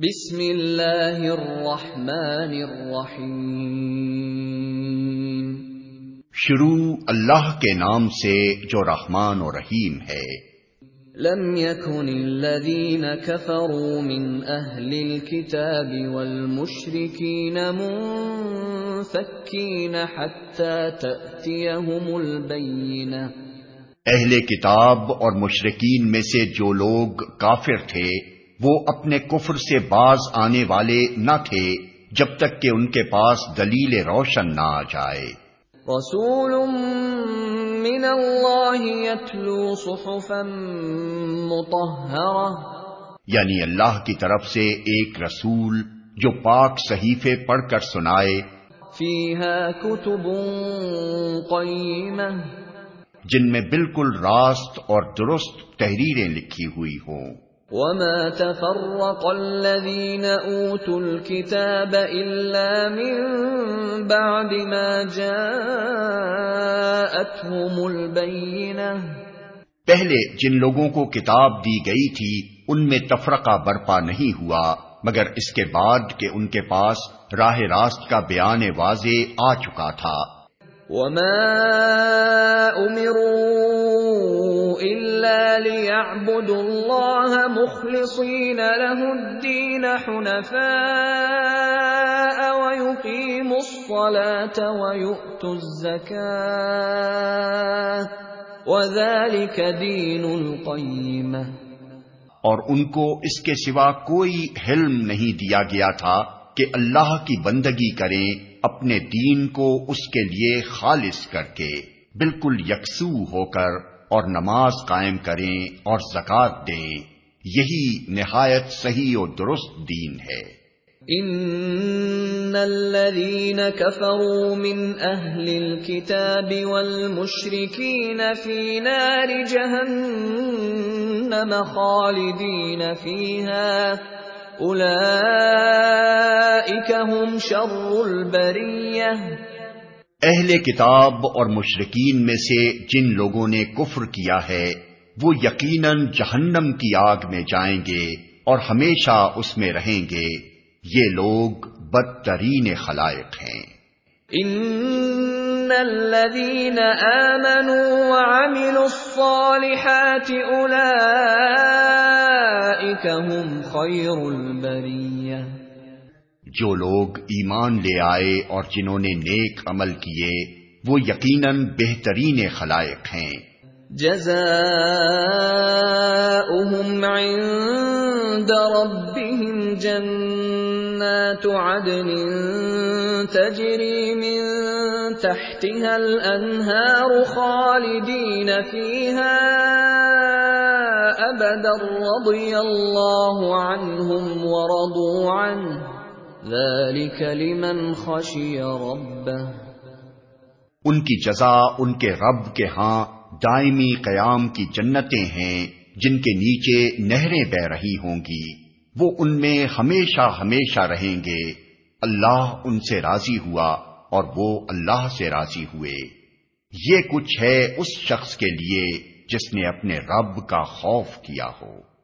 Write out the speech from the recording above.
بسم اللہ الرحمن الرحیم۔ شروع اللہ کے نام سے جو رحمان و رحیم ہے۔ لم يكن الذين كفروا من اهل الكتاب والمشركين منفكين حتى تأتيهم البينة اہل کتاب اور مشرقین میں سے جو لوگ کافر تھے وہ اپنے کفر سے باز آنے والے نہ تھے جب تک کہ ان کے پاس دلیل روشن نہ آ جائے۔ رسول من اللہ یتلو صحفا مطہرہ۔ یعنی اللہ کی طرف سے ایک رسول جو پاک صحیفے پڑھ کر سنائے۔ فیہا کتب قیمہ۔ جن میں بالکل راست اور درست تحریریں لکھی ہوئی ہوں۔ وما تفرق الذين اوتوا الكتاب الا من بعد ما جاءتهم البينه پہلے جن لوگوں کو کتاب دی گئی تھی ان میں تفرقہ برپا نہیں ہوا مگر اس کے بعد کہ ان کے پاس راہ راست کا بیان واضح آ چکا تھا۔ وما امروا ليعبدوا الله مخلصين له الدين حنفاء ويقيموا الصلاه ويؤتوا الزكاه وذلك دين القيمه اور ان کو اس کے سوا کوئی حلم نہیں دیا گیا تھا کہ اللہ کی بندگی کریں، اپنے دین کو اس کے لیے خالص کر کے، بالکل یکسو ہو کر اور نماز قائم کریں اور زکات دیں، یہی نہایت صحیح و درست دین ہے۔ ان الذين كفروا من اهل الكتاب والمشركين في نار جهنم خالدين فيها اولئك هم شر البریہ اہل کتاب اور مشرقین میں سے جن لوگوں نے کفر کیا ہے، وہ یقیناً جہنم کی آگ میں جائیں گے اور ہمیشہ اس میں رہیں گے۔ یہ لوگ بدترین خلائق ہیں۔ ان الذين آمنوا وعملوا الصالحات هم خیر البریہ جو لوگ ایمان لے آئے اور جنہوں نے نیک عمل کیے، وہ یقیناً بہترین خلائق ہیں۔ جزاؤهم عند ربهم جنات عدن تجري من تحتها الأنهار خالدين فيها أبدا رضي الله عنهم ورضوا عنه ذلك لمن خشي ربه. ان کی جزا ان کے رب کے ہاں دائمی قیام کی جنتیں ہیں، جن کے نیچے نہریں بہ رہی ہوں گی۔ وہ ان میں ہمیشہ ہمیشہ رہیں گے۔ اللہ ان سے راضی ہوا اور وہ اللہ سے راضی ہوئے۔ یہ کچھ ہے اس شخص کے لیے جس نے اپنے رب کا خوف کیا ہو۔